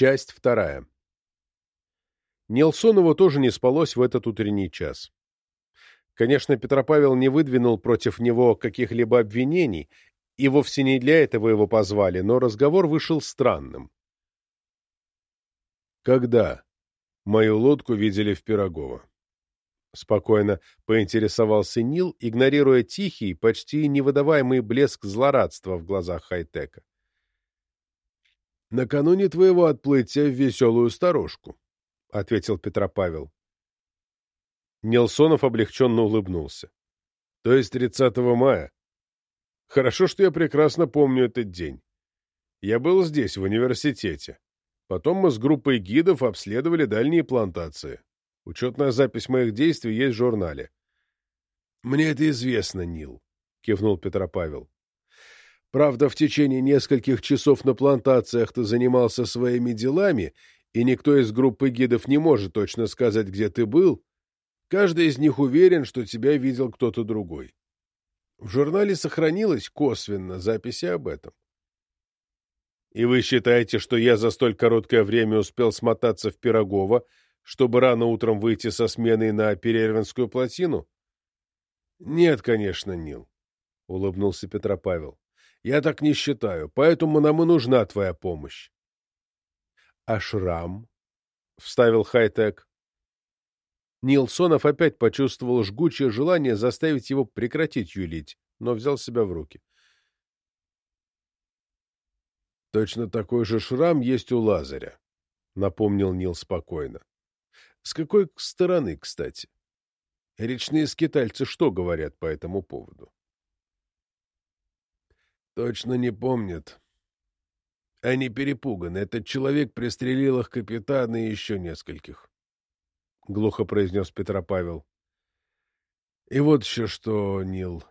Часть вторая. Нилсонову тоже не спалось в этот утренний час. Конечно, Петропавел не выдвинул против него каких-либо обвинений, и вовсе не для этого его позвали, но разговор вышел странным. «Когда мою лодку видели в Пирогово?» Спокойно поинтересовался Нил, игнорируя тихий, почти невыдаваемый блеск злорадства в глазах Хайтека. «Накануне твоего отплытия в веселую сторожку», — ответил Петропавел. Нилсонов облегченно улыбнулся. «То есть 30 мая? Хорошо, что я прекрасно помню этот день. Я был здесь, в университете. Потом мы с группой гидов обследовали дальние плантации. Учетная запись моих действий есть в журнале. — Мне это известно, Нил, — кивнул Петропавел. — Правда, в течение нескольких часов на плантациях ты занимался своими делами, и никто из группы гидов не может точно сказать, где ты был. Каждый из них уверен, что тебя видел кто-то другой. В журнале сохранилась косвенно записи об этом. — И вы считаете, что я за столь короткое время успел смотаться в Пирогово, чтобы рано утром выйти со сменой на Перервинскую плотину? — Нет, конечно, Нил, — улыбнулся Петропавел. — Я так не считаю, поэтому нам и нужна твоя помощь. — А шрам? — вставил Хайтек. Нилсонов опять почувствовал жгучее желание заставить его прекратить юлить, но взял себя в руки. «Точно такой же шрам есть у Лазаря», — напомнил Нил спокойно. С какой стороны, кстати? Речные скитальцы что говорят по этому поводу? Точно не помнят. Они перепуганы. Этот человек пристрелил их капитана и еще нескольких. Глухо произнес Петропавел. И вот еще что, Нил.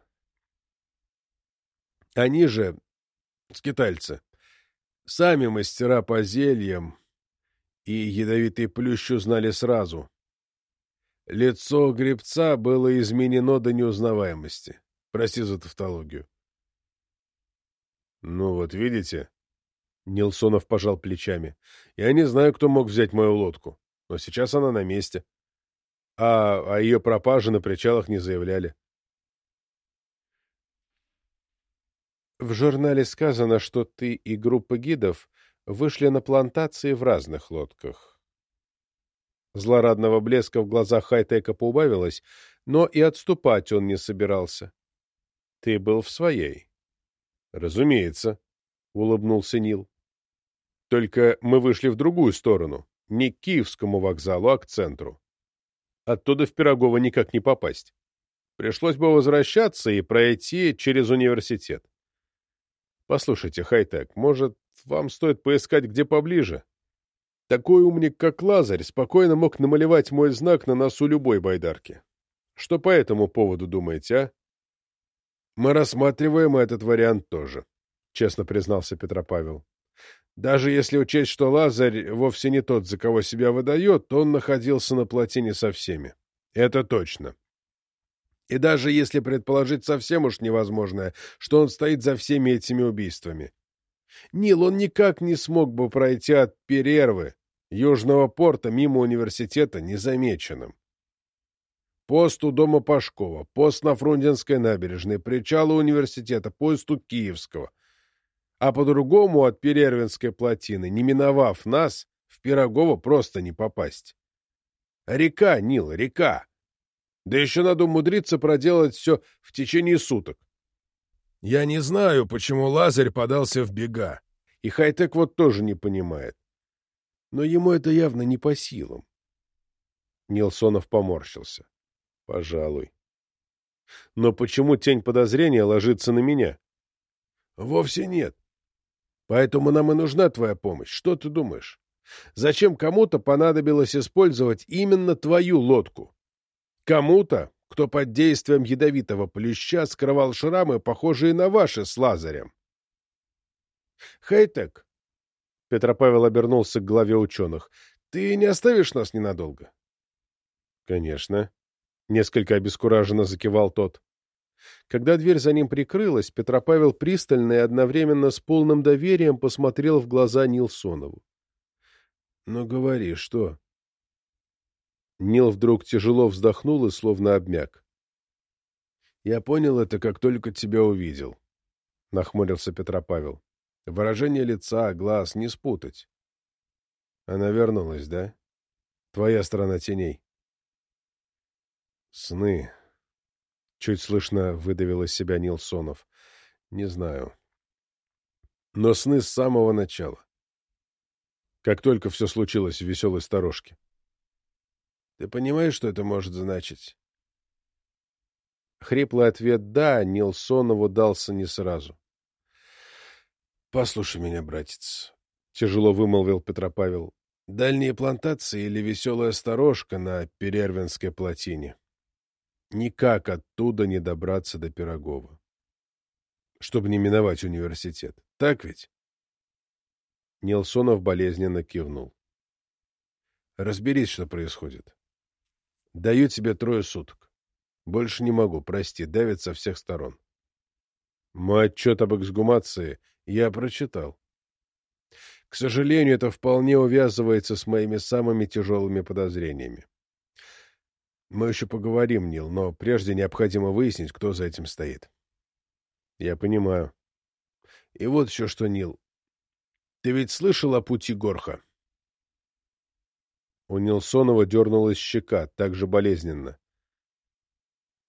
Они же, скитальцы, сами мастера по зельям, и ядовитый плющ узнали сразу. Лицо гребца было изменено до неузнаваемости. Прости за тавтологию. — Ну вот видите, — Нилсонов пожал плечами, — я не знаю, кто мог взять мою лодку, но сейчас она на месте. А о ее пропаже на причалах не заявляли. В журнале сказано, что ты и группа гидов вышли на плантации в разных лодках. Злорадного блеска в глазах Хайтека поубавилось, но и отступать он не собирался. — Ты был в своей. — Разумеется, — улыбнулся Нил. — Только мы вышли в другую сторону, не к Киевскому вокзалу, а к центру. Оттуда в Пирогово никак не попасть. Пришлось бы возвращаться и пройти через университет. Послушайте, Хайтек, может, вам стоит поискать где поближе. Такой умник, как Лазарь, спокойно мог намалевать мой знак на носу любой байдарки. Что по этому поводу думаете, а? Мы рассматриваем этот вариант тоже, — честно признался Петропавел. Даже если учесть, что Лазарь вовсе не тот, за кого себя выдает, то он находился на плотине со всеми. Это точно. И даже если предположить совсем уж невозможное, что он стоит за всеми этими убийствами. Нил, он никак не смог бы пройти от Перервы, южного порта, мимо университета незамеченным. Пост у дома Пашкова, пост на Фрунзенской набережной, причал у университета, пост у Киевского. А по-другому от Перервинской плотины, не миновав нас, в Пирогово просто не попасть. Река, Нил, река. Да еще надо умудриться проделать все в течение суток. Я не знаю, почему Лазарь подался в бега, и Хайтек вот тоже не понимает. Но ему это явно не по силам. Нилсонов поморщился. Пожалуй. Но почему тень подозрения ложится на меня? Вовсе нет. Поэтому нам и нужна твоя помощь. Что ты думаешь? Зачем кому-то понадобилось использовать именно твою лодку? Кому-то, кто под действием ядовитого плюща скрывал шрамы, похожие на ваши с Лазарем. Хейтек, Петропавел обернулся к главе ученых, ты не оставишь нас ненадолго? Конечно. Несколько обескураженно закивал тот. Когда дверь за ним прикрылась, Петропавел пристально и одновременно с полным доверием посмотрел в глаза Нилсонову. Ну, говори, что? Нил вдруг тяжело вздохнул и словно обмяк. Я понял это, как только тебя увидел, — нахмурился Петропавел. Выражение лица, глаз не спутать. Она вернулась, да? Твоя сторона теней. Сны. Чуть слышно выдавил из себя Нилсонов. Не знаю. Но сны с самого начала. Как только все случилось в веселой сторожке. Ты понимаешь, что это может значить? Хриплый ответ «да» Нилсонову дался не сразу. — Послушай меня, братец, — тяжело вымолвил Петропавел. — Дальние плантации или веселая сторожка на Перервинской плотине. Никак оттуда не добраться до Пирогова. Чтобы не миновать университет. Так ведь? Нилсонов болезненно кивнул. Разберись, что происходит. Даю тебе трое суток. Больше не могу, прости, давит со всех сторон. Мой отчет об эксгумации я прочитал. К сожалению, это вполне увязывается с моими самыми тяжелыми подозрениями. Мы еще поговорим, Нил, но прежде необходимо выяснить, кто за этим стоит. Я понимаю. И вот еще что, Нил. Ты ведь слышал о пути Горха? У Нилсонова дернулась щека, так же болезненно.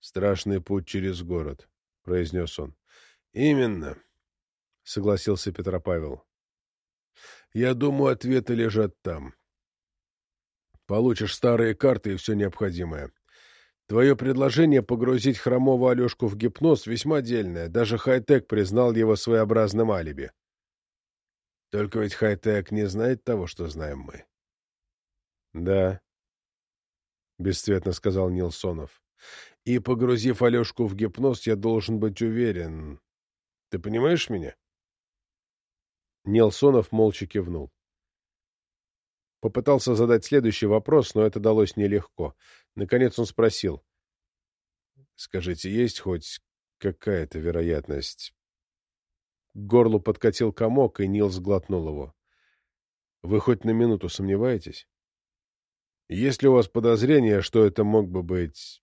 «Страшный путь через город», — произнес он. «Именно», — согласился Петропавел. «Я думаю, ответы лежат там. Получишь старые карты и все необходимое. Твое предложение погрузить хромого Алешку в гипноз весьма дельное. Даже Хайтек признал его своеобразным алиби. Только ведь Хайтек не знает того, что знаем мы. — Да, — бесцветно сказал Нилсонов. — И, погрузив Алешку в гипноз, я должен быть уверен. Ты понимаешь меня? Нилсонов молча кивнул. Попытался задать следующий вопрос, но это далось нелегко. Наконец он спросил. — Скажите, есть хоть какая-то вероятность? К горлу подкатил комок, и Нил сглотнул его. — Вы хоть на минуту сомневаетесь? Есть ли у вас подозрение, что это мог бы быть...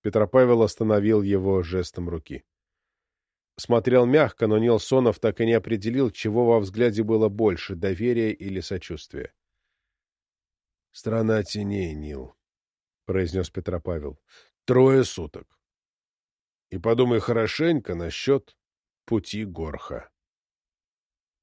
Петропавел остановил его жестом руки. Смотрел мягко, но Нилсонов так и не определил, чего во взгляде было больше — доверия или сочувствия. — Страна теней, Нил, — произнес Петропавел. — Трое суток. И подумай хорошенько насчет пути Горха.